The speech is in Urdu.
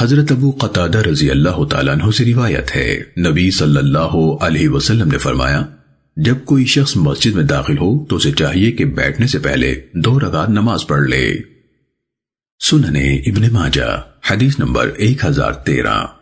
حضرت ابو قطادہ رضی اللہ تعالیٰ عنہ سے روایت ہے۔ نبی صلی اللہ علیہ وسلم نے فرمایا، جب کوئی شخص مسجد میں داخل ہو تو اسے چاہیے کہ بیٹھنے سے پہلے دو رکعت نماز پڑھ لے۔ سننے ابن ماجہ، حدیث نمبر ایک ہزار تیرہ۔